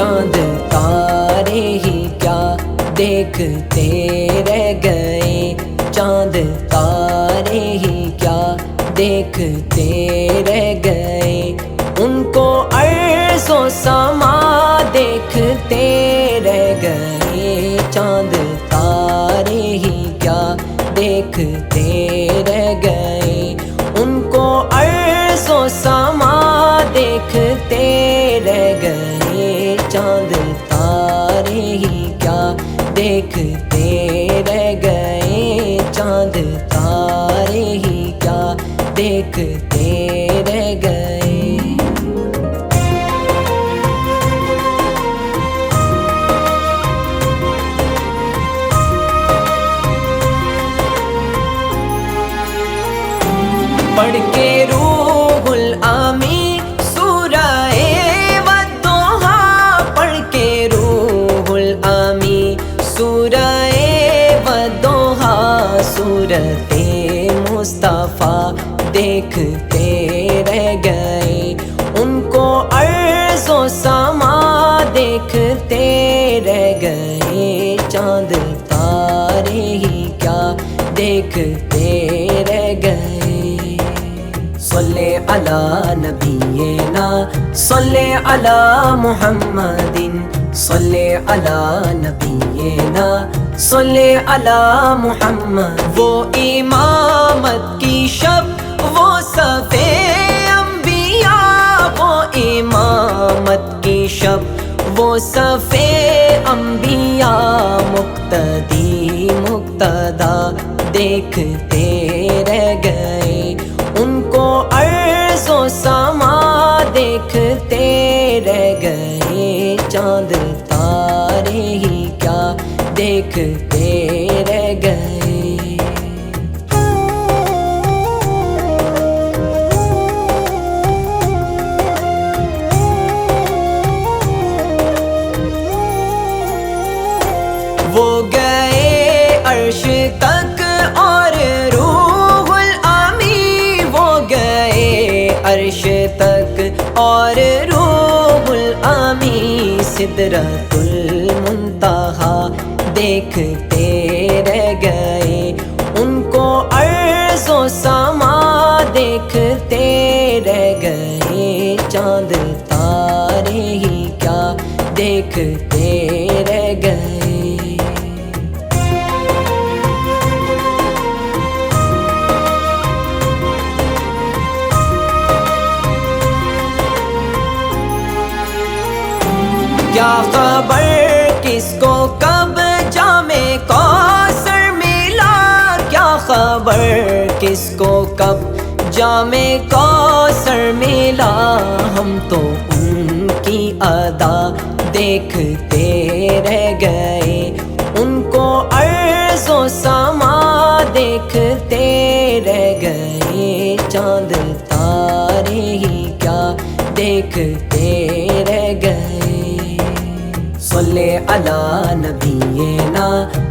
چاند تارے ہی کیا دیکھتے رہ گئے؟ چاند تارے ہی کیا دیکھتے رہ گئے؟ ان کو عرض و سما دیکھتے رہ گئے۔ چاند تارے ہی کیا دیکھتے رہ گئے؟ ان کو عرض و سما دیکھتے دیکھتے رہ گئے۔ پڑھ کے روح الامی سورہ ودوہا پڑھ کے روح الامی سورہ ودوہا سورت مصطفیٰ دیکھتے رہ گئے۔ ان کو عرض و سما دیکھتے رہ گئے۔ چاند تارے ہی کیا دیکھتے رہ گئے۔ صلی علی نبینا، صلی علی محمد صلی علی نبینا، صلی علی محمد۔ وہ امامت کی شب وہ صفے انبیاء، وہ امامت کی شب، وہ صفے انبیاء، مقتدی، مقتدا دیکھتے رہ گئے۔ ان کو عرض و سما دیکھتے رہ گئے۔ چاند تارے ہی کیا دیکھتے عرش تک اور روح الامی سدرت المنتہا دیکھتے رہ گئے۔ ان کو عرض و سما دیکھتے رہ گئے۔ چاند تارے ہی کیا دیکھتے کیا خبر کس کو کب جامع کوثر ملا؟ کیا خبر کس کو کب جامع کوثر ملا؟ ہم تو ان کی ادا دیکھتے رہ گئے، ان کو عرض و سما دیکھتے رہ گئے، چاند تارے ہی کیا دیکھتے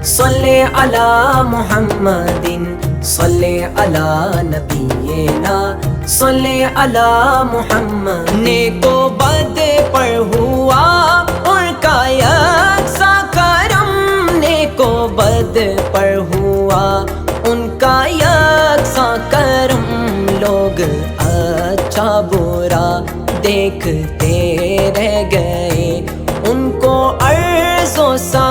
صلی علی محمد صلی علی نبینا صلی علی محمد۔ نیکو بد پر ہوا ان کا یکساں کرم۔ نیکو بد پر ہوا، ان کا یکساں کرم۔ لوگ اچھا برا دیکھتے رہ گئے۔ ان کو عرض و سما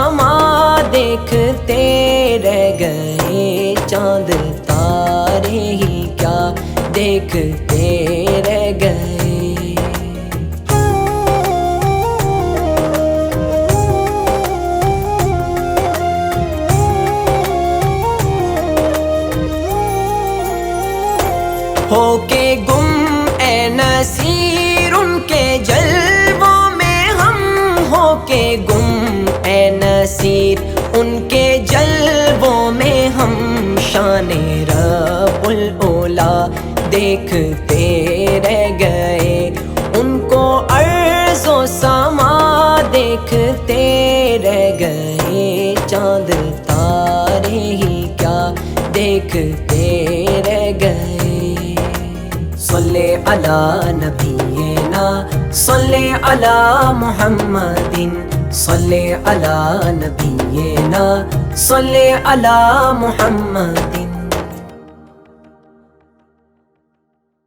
دیکھتے رہ گئے چاند تارے ہی کیا دیکھتے رہ گئے ہو کے گم شان رب الاولا دیکھتے رہ گئے۔ ان کو عرض و سما دیکھتے رہ گئے۔ چاند تارے ہی کیا دیکھتے رہ گئے۔ صلی علی نبینا صلی علی محمد صلی علی نبینا صلی علی محمد